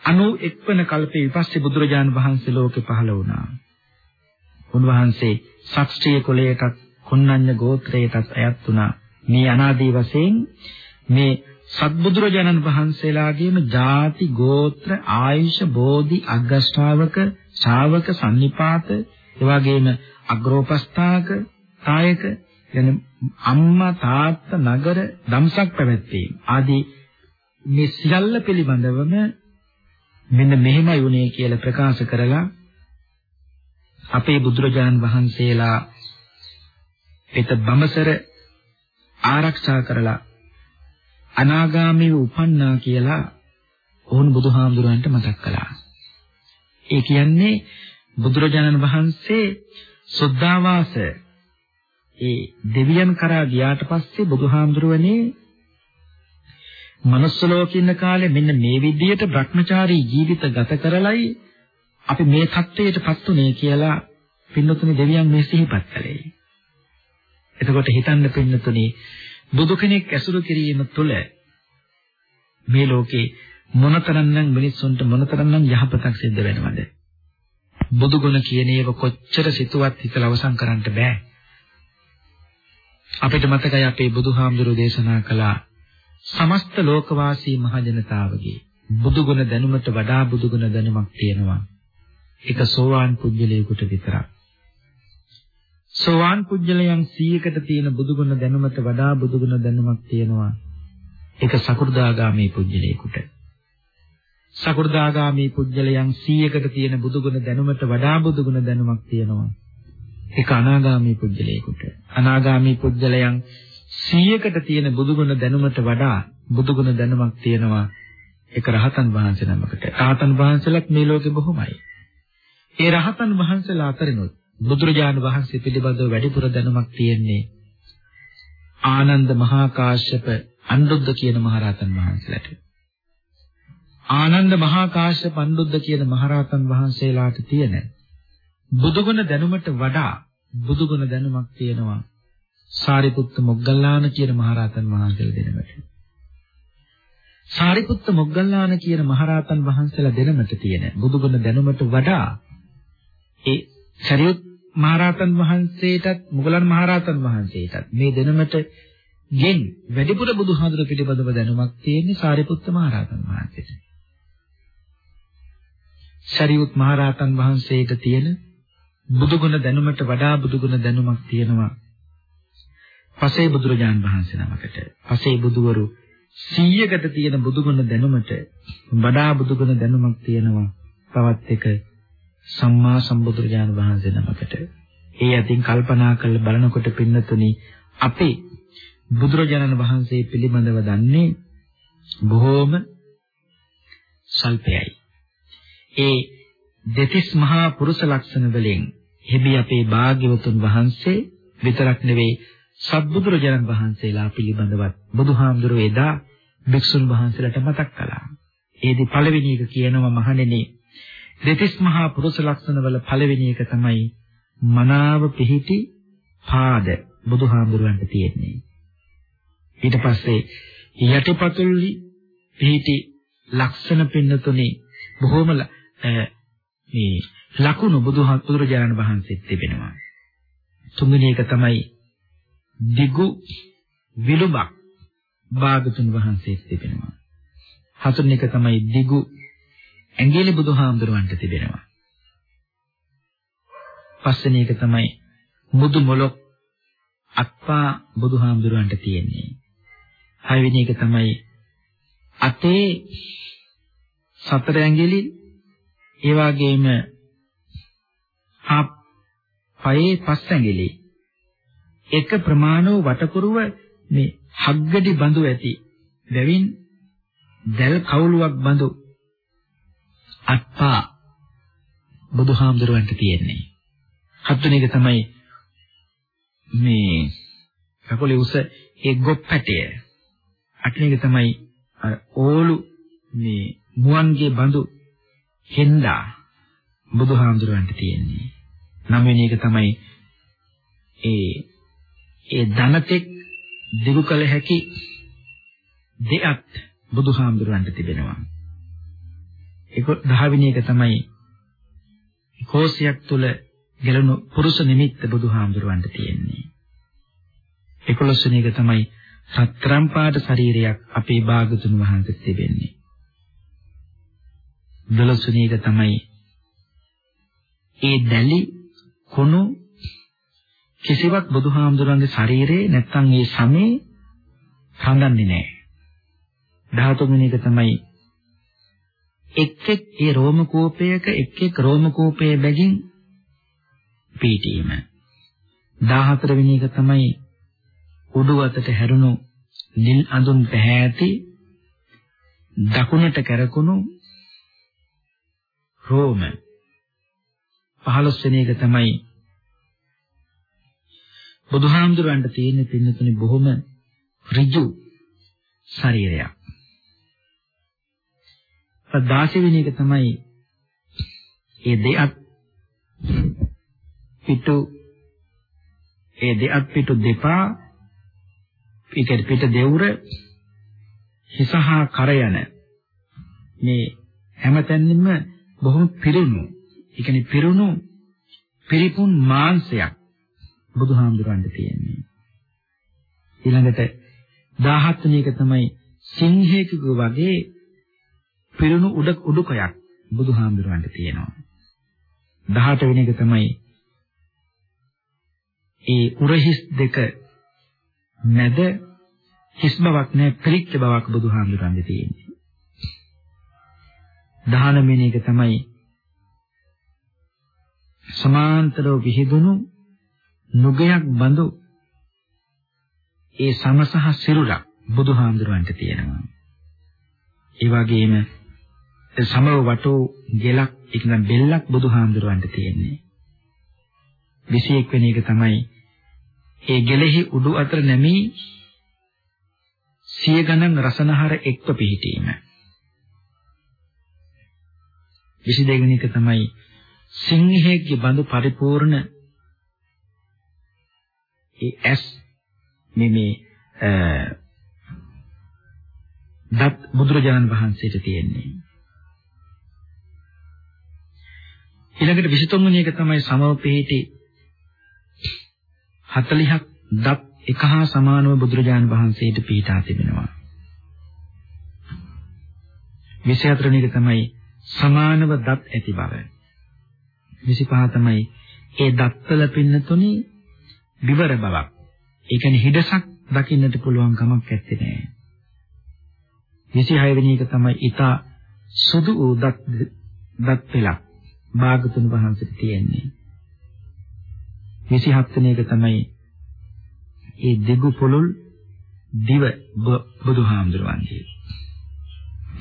අනු එක්වන කල්පේ විපස්සී බුදුරජාණන් වහන්සේ ලෝකෙ පහළ වුණා. උන්වහන්සේ ශාස්ත්‍රීය කුලයකට කොණ්ණඤ්ඤ ගෝත්‍රයටත් අයත් වුණා. මේ අනාදී වශයෙන් මේ සත්බුදුරජාණන් වහන්සේලාගේම ಜಾති ගෝත්‍ර ආයුෂ බෝධි අග්‍රශ්‍රාවක ශාවක සම්නිපාත එවාගේම අග්‍රෝපස්ථාක කායක යන අම්මා තාත්තා නගර දම්සක් පැවැත්වීම ආදී මේ සියල්ල පිළිබඳවම මෙන්න මෙහෙමයි උනේ කියලා ප්‍රකාශ කරලා අපේ බුදුරජාණන් වහන්සේලා පිට බඹසර ආරක්ෂා කරලා අනාගාමීව උපන්නා කියලා ඕන් බුදුහාමුදුරන්ට මතක් කළා. ඒ කියන්නේ බුදුරජාණන් වහන්සේ සුද්ධාවාස ඒ දෙවියන් කරා ගියාට පස්සේ බුදුහාමුදුරුවනේ මනුස්ස ලෝකේ ඉන්න කාලේ මෙන්න මේ විදියට Brahmachari ජීවිත ගත කරලයි අපි මේ தත්වයටපත් උනේ කියලා පින්නතුනි දෙවියන් මේ සිහිපත් කළේ. එතකොට හිතන්න පින්නතුනි බුදු කෙනෙක් ඇසුරු කිරීම තුළ මේ ලෝකේ මොනතරම්නම් මිනිස්සුන්ට මොනතරම්නම් යහපතක් සිද්ධ වෙනවද? බුදු ගුණ කියන ඒව කොච්චර සිතුවත් හිතලා අවසන් කරන්න බෑ. අපිට මතකයි අපේ බුදුහාමුදුරුවෝ දේශනා කළා සමස්ත ලෝකවාසී මහ ජනතාවගේ බුදු ගුණ දැනුමට වඩා බුදු ගුණ දැනුමක් තියෙනවා. එක සෝවාන් පුජ්‍යලයකට විතරක්. සෝවාන් පුජ්‍යලයන් 100කට තියෙන බුදුගුණ දැනුමට වඩා බුදුගුණ දැනුමක් තියෙනවා. ඒක සකු르දාගාමී පුජ්‍යලයකට. සකු르දාගාමී පුජ්‍යලයන් 100කට තියෙන බුදුගුණ දැනුමට වඩා බුදුගුණ දැනුමක් තියෙනවා. ඒක අනාගාමී පුජ්‍යලයකට. අනාගාමී පුජ්‍යලයන් 100කට තියෙන බුදුගුණ දැනුමට වඩා බුදුගුණ දැනුමක් තියෙනවා. ඒක රහතන් වහන්සේ නමකට. රහතන් වහන්සේලාත් මේ ලෝකේ බොහොමයි. ඒ රහතන් වහන්සේලා අතරිනුත් බුදුරජාණන් වහන්සේ පිළිබඳව වැඩිපුර දැනුමක් තියෙන්නේ ආනන්ද මහා කාශ්‍යප අනුරුද්ධ කියන මහරහතන් වහන්සේලාට. ආනන්ද මහා කාශ්‍යප අනුරුද්ධ කියන මහරහතන් වහන්සේලාට තියෙන බුදුගුණ දැනුමට වඩා බුදුගුණ දැනුමක් තියෙනවා සාරිපුත්ත මොග්ගල්ලාන කියන මහරහතන් වහන්සේලා දෙනමට. සාරිපුත්ත මොග්ගල්ලාන කියන මහරහතන් වහන්සේලා දෙනමට තියෙන බුදුගුණ දැනුමට වඩා ඒ සරියුත් මහරහතන් වහන්සේටත් මුගලන් මහරහතන් වහන්සේටත් මේ දෙනමට ගෙන් වැඩිපුර බුදුහාඳුර පිළිබඳව දැනුමක් තියෙන්නේ සාරිපුත්ත මහරහතන් වහන්සේට. සරියුත් මහරහතන් වහන්සේට තියෙන බුදුගුණ දැනුමට වඩා බුදුගුණ දැනුමක් තියෙනවා. පසේ බුදුරජාන් වහන්සේ නමකට. පසේ බුදුවරු 100කට තියෙන බුදුගුණ දැනුමට වඩා බුදුගුණ දැනුමක් තියෙනවා. තවත් එක සම්මා සම්බුදුරජාන් වහන්සේ නමකට. ඒ අතින් කල්පනා කරලා බලනකොට පින්නතුනි අපේ බුදුරජාණන් වහන්සේ පිළිබඳව දන්නේ බොහෝම සල්පයයි. ඒ දෙතිස් මහා පුරුෂ ලක්ෂණ වලින් හිබි අපේ භාග්‍යවතුන් වහන්සේ විතරක් නෙවෙයි සත්බුදුරජාණන් වහන්සේලා පිළිබඳවත් බුදුහාමුදුරුවෝ එදා භික්ෂුන් වහන්සේලාට මතක් කළා. ඒදි පළවෙනි එක කියනවා මහණෙනි දෙතිස් මහා පුරුෂ ලක්ෂණ වල පළවෙනි එක තමයි මනාව පිහිටි පාද බුදුහාමුදුරන්ට තියෙන්නේ. ඊට පස්සේ යටිපතුල්ලි පිහිටි ලක්ෂණ පින්නතුනේ බොහෝම මේ ලකුණු බුදුහාමුදුරජාණන් වහන්සේත් තිබෙනවා. තුන්වෙනි එක තමයි දිගු විලුඹක් භාගතුන් වහන්සේත් තිබෙනවා. හතරවෙනි එක තමයි දිගු ඇඟිලි බුදුහාමුදුරන්ට තිබෙනවා. පස්වෙනි එක තමයි මුදු මොලොක් අත්පා බුදුහාමුදුරන්ට තියෙන්නේ. හයවෙනි එක තමයි අතේ සතර ඇඟිලි ඒ වගේම හා පයේ පස් ඇඟිලි එක ප්‍රමාණව වටකුරුව මේ හග්ගඩි බඳු ඇති බැවින් දැල් කවුලුවක් බඳු අත්පා බුදුහාමුදුරුවන්ට තියෙන්නේ. හත්වෙනි එක තමයි මේ කකුලේ උස ඒ ගොප්පැටය. අටවෙනි එක තමයි අර ඕලු මේ මුවන්ගේ බඳු හෙන්දා බුදුහාමුදුරුවන්ට තියෙන්නේ. නවවෙනි එක තමයි ඒ ඒ ධනතෙක් දිගු කළ හැකි දෙයක් බුදුහාමුදුරුවන්ට තිබෙනවා. ඒක 10 වෙනි එක තමයි කෝෂයක් තුල ගැලුණු පුරුෂ නිමිත්ත බුදුහාමුදුරුවන්ට තියෙන්නේ. 11 වෙනි එක තමයි සතරම් පාට ශරීරයක් අපේ භාගතුන් වහන්සේ තිබෙන්නේ. 12 වෙනි එක තමයි ඒ දැලි කුණු කිසිවක් බුදුහාමුදුරන්ගේ ශරීරේ නැත්තම් ඒ සමේ හංගන්නේ නැහැ. 13 වෙනි එක තමයි එක් එක් ඒ රෝම කෝපයක එක් එක් රෝම කෝපයේ බැගින් පීඨීම 14 වෙනි එක තමයි උඩු අතට හැරුණු නිල් අඳුන් පැහැති දකුණට කැරකුණු රෝම. 15 වෙනි එක තමයි බුදුහාමුදුරන්ට තියෙන පින්නතුනි බොහොම ඍජු ශරීරයක්. 16 වෙනි එක තමයි ඒ දෙයක් පිටු ඒ දෙයක් පිටු දෙපා පිට පිට දෙවුර හිසහා කර යන මේ හැමතැනින්ම බොහොම පිරුණු ඒ කියන්නේ පිරුණු පිරිපුන් මාංශයක් බුදුහාමුදුරන්ට තියෙන්නේ ඊළඟට 17 වෙනි එක තමයි සිංහේකක වගේ පිරුණු උඩ උඩුකයක් බුදුහාමුදුරන්ට තියෙනවා. 18 වෙනි එක තමයි ඒ උරහිස් දෙක මැද හිස් බවක් නැහැ පිරිච්ච බවක් බුදුහාමුදුරන්ගේ තියෙන්නේ. 19 වෙනි එක තමයි සමාන්තරව විහිදුණු නුගයක් බඳු ඒ සමසහ සිරුරක් බුදුහාමුදුරන්ට තියෙනවා. ඒ වගේම සමව වටෝ ගෙලක් ඉක්නම් බෙල්ලක් බුදුහාමුදුරන්ට තියෙන්නේ. 21 වෙනි එක තමයි ඒ ගෙලෙහි උඩු අතර නැමී සිය ගණන් රසනහර එක්ව පිහිටීම. 22 වෙනි එක තමයි සිංහයෙක්ගේ බඳු පරිපූර්ණ ඒ ඇස් මේ මේ දත් බුදුරජාණන් වහන්සේට තියෙන්නේ. ඊළඟට 23 වෙනි එක තමයි සමව පිහිටි 40ක් දත් එක හා සමානව බුදුරජාණන් වහන්සේට පිහිටා තිබෙනවා. 24 වෙනි එක තමයි සමානව දත් ඇති බව. 25 තමයි ඒ දත්වල පින්නතුනේ විවර බවක්. ඒ කියන්නේ හිඩසක් දකින්නට පුළුවන් කමක් නැත්තේ නෑ. 26 වෙනි එක තමයි ඊතා සුදු වූ දත් දත් පෙළක් භාගතුන් වහන්සේට තියෙන්නේ. 27 වෙනි එක තමයි ඒ දෙගු පොළොල් දිව බුදුහාමුදුරුවන්ගේ.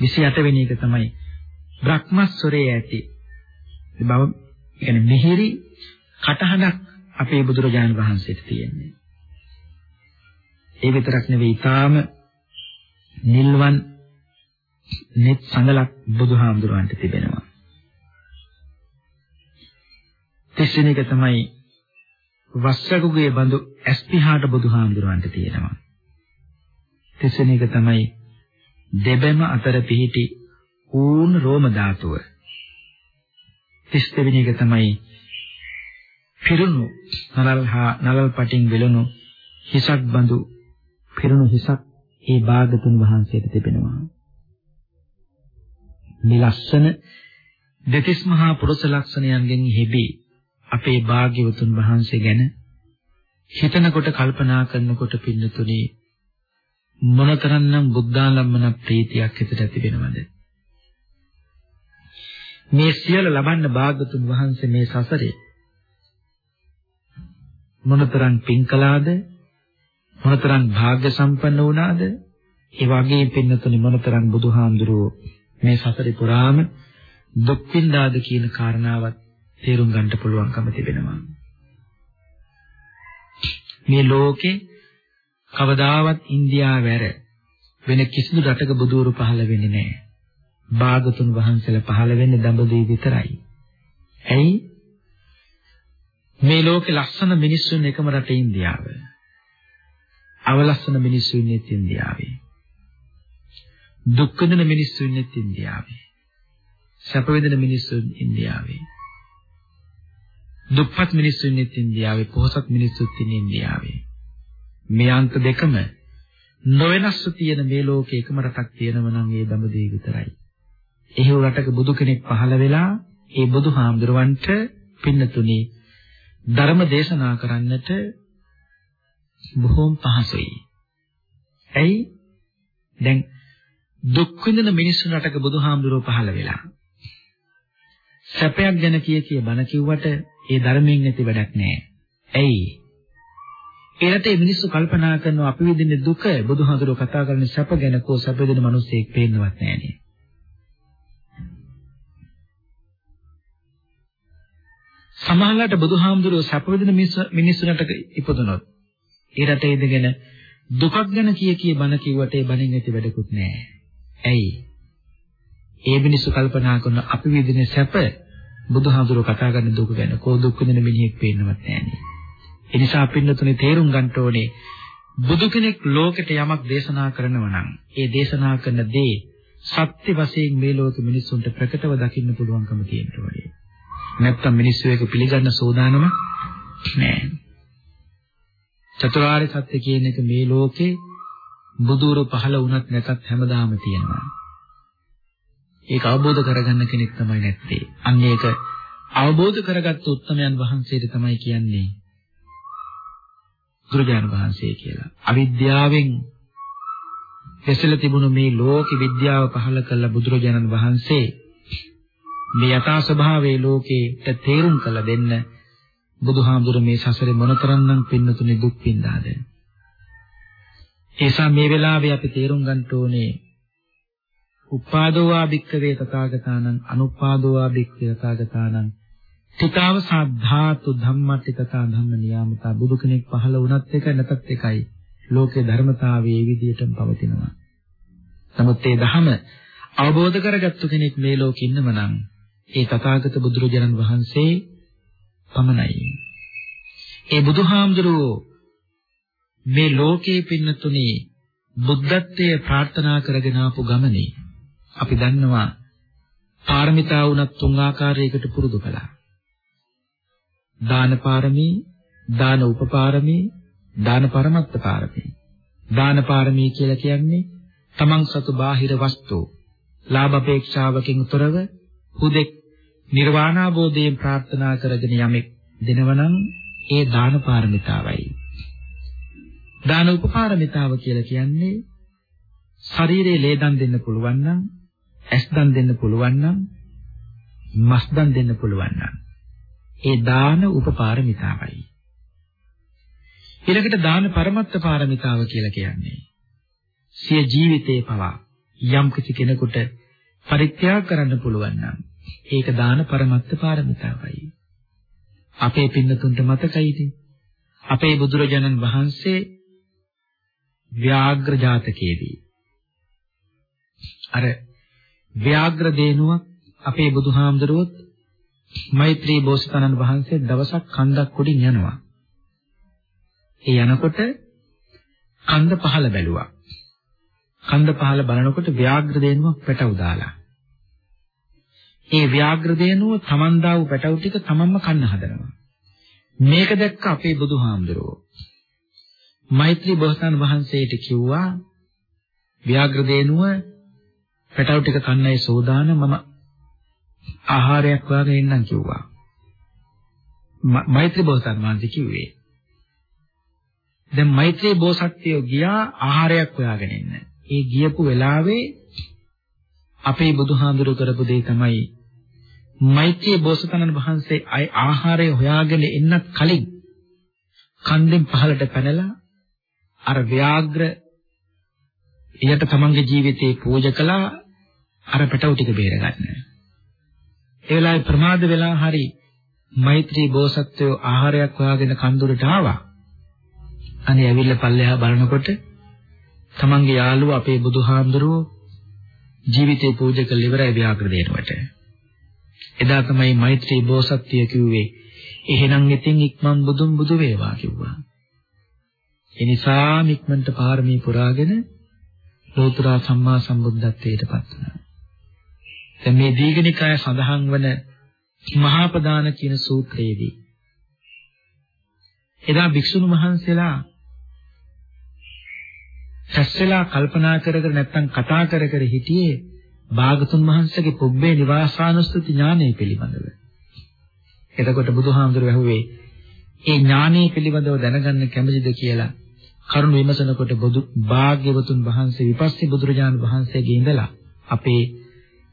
28 වෙනි එක තමයි බ්‍රහ්මස්වරයේ ඇති බව කියන්නේ මිහිරි කටහඬක් අපේ බුදුරජාණන් වහන්සේට තියෙන්නේ. ඒ විතරක් නෙවෙයි ඊටාම නිල්වන් net සංගලක් බුදුහාමුදුරන්ට තිබෙනවා. තිස්සෙන එක තමයි වස්සකුගේ බඳු ඇස්පිහාට බුදුහාමුදුරන්ට තියෙනවා. තිස්සෙන එක තමයි දෙබැම අතර පිහිටි ඌන් රෝම ධාතුව. තිස් දෙවෙනි එක තමයි පිරුණු නලල් හා නලල් පටින් වෙලුණු හිසක් බඳු පිරුණු හිසක් ඒ භාගතුන් වහන්සේට තිබෙනවා. මේ ලස්සන දෙතිස් මහා පුරුෂ ලක්ෂණයන්ගෙන් හිබි අපේ භාග්‍යවතුන් වහන්සේ ගැන හිතනකොට කල්පනා කරනකොට පින්නතුනේ මොනතරම්නම් බුද්ධාලම්මන ප්‍රීතියක් හිතට ඇති වෙනවද මේ සියල්ල ලබන්න භාග්‍යතුන් වහන්සේ මේ සසරේ මොනතරම් පින් කළාද? මොනතරම් වාග්ය සම්පන්න වුණාද? ඒ වගේ පින්නතුනි මොනතරම් බුදුහාමුදුරුවෝ මේ සසරේ පුරාම දුක් විඳාද කියන කාරණාවත් තේරුම් ගන්න පුළුවන්කම තිබෙනවා. මේ ලෝකේ කවදාවත් ඉන්දියාව වැර වෙන කිසිදු රටක බුදුරු පහළ වෙන්නේ නැහැ. භාගතුන් වහන්සේලා පහළ වෙන්නේ දඹදිව විතරයි. ඇයි? මේ ලෝකේ ලස්සන මිනිස්සුන් එකම රටේ ඉන්දියාව. අවලස්සන මිනිස්සු ඉන්නේ ඉන්දියාවේ. දුක් විඳින මිනිස්සු ඉන්නේ ඉන්දියාවේ. සැප විඳින මිනිස්සු ඉන්දියාවේ. දුප්පත් මිනිස්සු ඉන්නේ ඉන්දියාවේ. පොහොසත් මිනිස්සුත් ඉන්නේ ඉන්දියාවේ. මේ අන්ත දෙකම නොවෙනස්ව තියෙන මේ ලෝකේ එකම රටක් තියෙනව නම් ඒ දඹදිව විතරයි. එහෙව් රටක බුදු කෙනෙක් පහළ වෙලා ඒ බුදුහාමුදුරවන්ට පින්නතුනි ධර්ම දේශනා කරන්නට බොහෝම පහසුයි. ඇයි? දැන් දුක් විඳින මිනිස්සු රටක බුදුහාමුදුරුව පහළ වෙලා සැපයක් ගැන කිය කිය බණ කිව්වට ඒ ධර්මයෙන් නැති වැඩක් නෑ. ඇයි? ඒ රටේ මිනිස්සු කල්පනා කරනවා අපි විඳින දුක බුදුහාමුදුරුව කතා කරන සැප ගැන කෝ සැප දෙන මිනිස්සෙක් පේන්නවත් නෑනේ. සමහරවිට බුදුහාමුදුරුව සැප විඳින මිනිස්සුන්ට ඉපදුනොත් ඒ රටේ ඉඳගෙන දුකක් ගැන කිය කිය බණ කිව්වට ඒ බණින් ඇති වැඩකුත් නෑ. ඇයි? ඒ මිනිස්සු කල්පනා කරන අපි විඳින සැප බුදුහාමුදුරුව කතා කරන දුක ගැන කෝ දුක් විඳින මිනිහෙක් පේන්නවත් නෑනේ. ඒ නිසා පින්නතුනේ තේරුම් ගන්න ඕනේ බුදු කෙනෙක් ලෝකෙට යමක් දේශනා කරනවා නම් ඒ දේශනා කරන දේ සත්‍ය වශයෙන් මේ ලෝක මිනිස්සුන්ට ප්‍රකටව දකින්න පුළුවන්කම තියෙන්න ඕනේ. නැත්තම් මිනිස්සු ඒක පිළිගන්න සෝදානම නෑ. චතුරාර්ය සත්‍ය කියන එක මේ ලෝකේ බුදුර පහළ වුණත් නැතත් හැමදාම තියෙනවා. ඒක අවබෝධ කරගන්න කෙනෙක් තමයි නැත්තේ. අන්න ඒක අවබෝධ කරගත්තු උත්තමයන් වහන්සේට තමයි කියන්නේ බුදුරජාණන් වහන්සේ කියලා. අවිද්‍යාවෙන් දෙසල තිබුණු මේ ලෝක විද්‍යාව පහළ කළ බුදුරජාණන් වහන්සේ මේ යථා ස්වභාවයේ ලෝකේට තේරුම් කළ දෙන්න බුදුහාමුදුර මේ සසරේ මොනතරම්නම් පින්නතුනේ දුක් විඳාද. ඒසා මේ වෙලාවේ අපි තේරුම් ගන්න ඕනේ උපාදෝ වා භික්ඛවේ තථාගතානං අනුපාදෝ වා භික්ඛවේ තථාගතානං තිතාව සාධාතු ධම්මටි තථා ධම්ම නියාමතා බුදු කෙනෙක් පහළ වුණත් එකයි නැතත් එකයි ලෝකේ ධර්මතාවයේ විදියටම පවතිනවා. නමුත් ඒ ධහම අවබෝධ කරගත්තු කෙනෙක් මේ ලෝකෙ ඉන්නම නම් ඒ තථාගත බුදුරජාණන් වහන්සේ පමණයි. ඒ බුදුහාමුදුරුවෝ මේ ලෝකේ පින්නතුනේ බුද්ධත්වයේ ප්‍රාර්ථනා කරගෙන ආපු ගමනේ අපි දන්නවා පාරමිතා වුණත් තුන් ආකාරයකට පුරුදු කළා. දාන පාරමී, දාන උපපාරමී, දාන පරමත්ත පාරමී. දාන පාරමී කියලා කියන්නේ තමන් සතු බාහිර වස්තු ලාභ අපේක්ෂාවකින් තොරව හුදෙක් නිර්වාණාබෝධයෙන් ප්‍රාර්ථනා කරගෙන යමෙක් දෙනවනම් ඒ දාන පාරමිතාවයි. දාන උපපාරමිතාව කියලා කියන්නේ ශරීරයේ ලේ දන් දෙන්න පුළුවන් නම්, ඇස් දන් දෙන්න පුළුවන් නම්, මස් දන් දෙන්න පුළුවන් නම් ඒ දාන උපපාරමිතාවයි. ඊළඟට දාන පරමත්ත පාරමිතාව කියලා කියන්නේ සිය ජීවිතේ පවා යම් කිසි කෙනෙකුට පරිත්‍යාග කරන්න පුළුවන් නම් ඒක දාන පරමත්ත පාරමිතාවයි. අපේ පින්නතුන්ට මතකයිද? අපේ බුදුරජාණන් වහන්සේ ව්‍යාග්‍ර ජාතකයේදී අර ව්‍යාග්‍ර දේනුවක් අපේ බුදුහාමුදුරුවොත් මෛත්‍රී බෝසතාණන් වහන්සේ දවසක් කන්දක් උඩින් යනවා. ඒ යනකොට කන්ද පහළ බැලුවා. කන්ද පහළ බලනකොට ව්‍යාග්‍ර දේනුවක් පැටව දාලා. ඒ ව්‍යාග්‍ර දේනුව තමන් දාපු පැටව ටික තමන්ම කන්න හදනවා. මේක දැක්ක අපේ බුදුහාමුදුරුවෝ මෛත්‍රී බෝසතාණන් වහන්සේට කිව්වා ව්‍යාග්‍ර දේනුව පැටව ටික කන්නයි සෝදාන මම ආහාරයක් වාගෙන එන්නම් කිව්වා. මෛත්‍රී බෝසතාණන් වහන්සේ කිව්වේ දැන් මෛත්‍රී බෝසත්ත්වෝ ගියා ආහාරයක් හොයාගෙන එන්න. ඒ ගියපු වෙලාවේ අපේ බුදුහාඳුරු කරපු දේ තමයි මෛත්‍රී බෝසතාණන් වහන්සේ අය ආහාරය හොයාගෙන එන්නත් කලින් කන්දෙන් පහළට පැනලා අර ව්‍යාග්‍ර එයට තමන්ගේ ජීවිතේ පූජා කළා අර පැටව ටික බේරගන්න. ඒ වෙලාවේ ප්‍රමාද වෙලා හරි මෛත්‍රී බෝසත්වෝ ආහාරයක් හොයාගෙන කන්දුරට ආවා. අනේ ඇවිල්ලා පල්ලෙහා බලනකොට තමන්ගේ යාළුවා අපේ බුදුහාමුදුරුවෝ ජීවිතේ පූජා කළ ඉවරයි ව්‍යාග්‍ර දෙනවට. එදා තමයි මෛත්‍රී බෝසත්ත්වය කිව්වේ එහෙනම් ඉතින් ඉක්මන් බුදුන් බුදු වේවා කිව්වා. ඒ නිසා ඉක්මනට පාරමී පුරාගෙන ලෝතර සම්මා සම්බුද්ධත්වයට පත් වුණා. දැන් මේ දීඝනිකාය සඳහන් වන මහා ප්‍රදාන කියන සූත්‍රයේදී එදා භික්ෂුණු වහන්සේලා ඇස්සලා කල්පනා කර කර නැත්තම් කතා කර කර හිටියේ භාගතුන් වහන්සේගේ පුබ්බේ නිවාසානුස්සති ඥානය පිළිබඳව. එතකොට බුදුහාමුදුරුවෝ ඇහුවේ ඒ ඥානය පිළිබඳව දැනගන්න කැමතිද කියලා කරුණ විමසනකොට බුදු භාග්‍යවතුන් වහන්සේ විපස්සී බුදුරජාණන් වහන්සේගේ ඉඳලා අපේ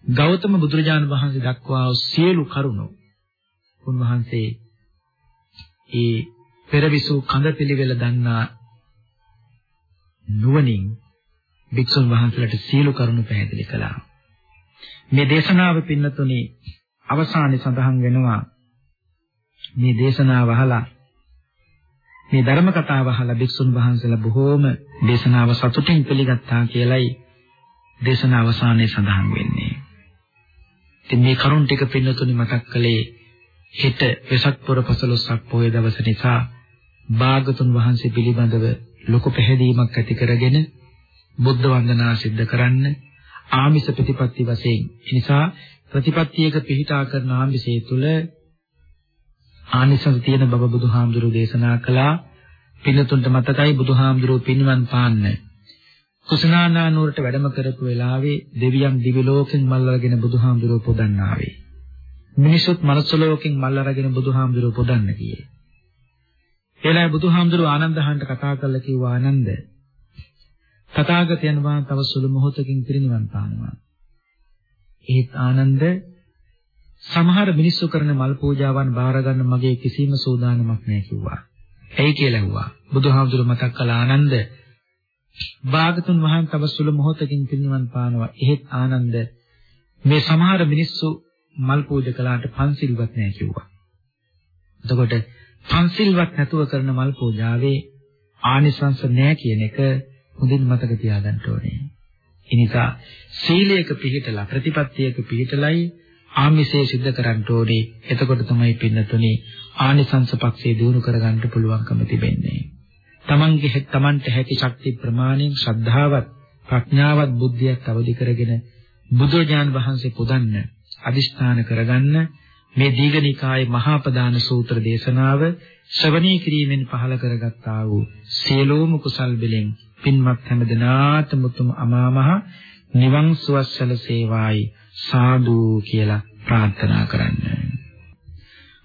ගෞතම බුදුරජාණන් වහන්සේ දක්වා සියලු කරුණු උන්වහන්සේ ඒ පෙරවිසු කඳ පිළිවෙල දන්නා නුවණින් භික්ෂුන් වහන්සේලාට සියලු කරුණු පැහැදිලි කළා. මේ දේශනාව පින්නතුනේ අවසානයේ සඳහන් වෙනවා මේ දේශනාව අහලා මේ ධර්ම කතාව අහලා භික්ෂුන් වහන්සේලා බොහෝම දේශනාව සතුටින් පිළිගත්තා කියලයි දේශනාව අවසානයේ සඳහන් වෙන්නේ. ඉතින් මේ කරුණ ටික පින්නතුනි මතක් කළේ හෙට වෙසක් පුර පසළොස්වක පොහොය දවස නිසා භාගතුන් වහන්සේ පිළිබඳව ලොකු පැහැදීමක් ඇති කරගෙන බුද්ධ වන්දනා සිද්ධ කරන්න ආමිෂ ප්‍රතිපත්ති වශයෙන්. නිසා ප්‍රතිපත්තියක පිහිටා කරන ආමිෂය තුල ආනිසංස තියෙන බව බුදුහාමුදුරුවෝ දේශනා කළා. පින්නතුන්ට මතකයි බුදුහාමුදුරුවෝ පින්වන් පාන්න. කුසනානා නුවරට වැඩම කරපු වෙලාවේ දෙවියන් දිවි ලෝකෙන් මල්වගෙන බුදුහාමුදුරුවෝ පොදන්න ආවේ මිනිසුත් මනුස්ස ලෝකෙන් මල් අරගෙන බුදුහාමුදුරුවෝ පොදන්න ගියේ. එළයි බුදුහාමුදුරුවෝ ආනන්දහන්ට කතා කරලා කිව්වා ආනන්ද තථාගතයන් වහන්සේ තව සුළු මොහොතකින් පිරිනිවන් පානවා. ඒත් ආනන්ද සමහර මිනිස්සු කරන මල් පූජාවන් බාර ගන්න මගේ කිසිම සූදානමක් නැහැ කිව්වා. ඇයි කියලා ඇහුවා. බුදුහාමුදුරුවෝ මතක් කළා ආනන්ද භාගතුන් වහන්සේ තව සුළු මොහොතකින් පිරිනිවන් පානවා. එහෙත් ආනන්ද මේ සමහර මිනිස්සු මල් පූජා කළාට පන්සිල්වත් නැහැ කිව්වා. එතකොට පන්සිල්වත් නැතුව කරන මල් පූජාවේ ආනිසංස නැහැ කියන එක හොඳින් මතක තියාගන්න ඕනේ. ඒ නිසා සීලයක පිළිහිටලා ප්‍රතිපත්තියක පිළිහිටලයි ආමිෂය සිද්ධ කරන්න ඕනේ. එතකොට තමයි පින්නතුනේ ආනිසංස පක්ෂේ දිනු කරගන්න පුළුවන්කම තිබෙන්නේ. තමන්ගේ තමන්ට හැකි ශක්ති ප්‍රමාණයෙන් ශ්‍රද්ධාවත් ප්‍රඥාවත් බුද්ධියත් අවදි කරගෙන බුදුරජාන් වහන්සේ පුදන්න අදිෂ්ඨාන කරගන්න මේ දීඝනිකායේ මහා ප්‍රදාන සූත්‍ර දේශනාව ශ්‍රවණී කිරීමෙන් පහල කරගත්තා වූ සියලුම කුසල් බෙලෙන් පින්වත් හැමදෙනාට මුතුම අමාමහ නිවන් සුවස්සල සේවායි සාදු කියලා ප්‍රාර්ථනා කරන්න.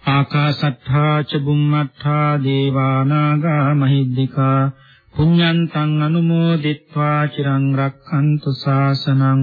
ආකාසත්තා ච බුම්මත්තා දේවානාගා මහිද්దికා පුඤ්ඤන්තං අනුමෝදිත්වා චිරං රක්ඛන්තු ශාසනං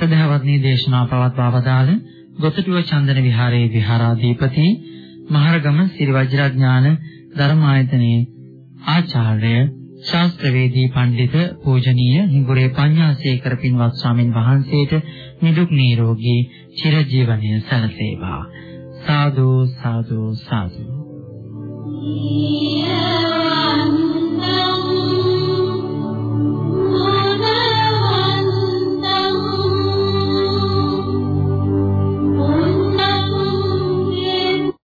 සදහවත්නි දේශනා පවත්වා වදාළ ගොතටුව චන්දන විහාරයේ විහාරාධිපති මහරගම සිරි වජිරඥාන ධර්මායතනයේ ආචාර්ය ශාස්ත්‍රවේදී පඬිත පූජනීය හිඟුරේ පඤ්ඤාසේකර පින්වත් ස්වාමින් වහන්සේට නිදුක් නිරෝගී චිරජීවනය සැලසේවා සාදු සාදු සාදු Yeah.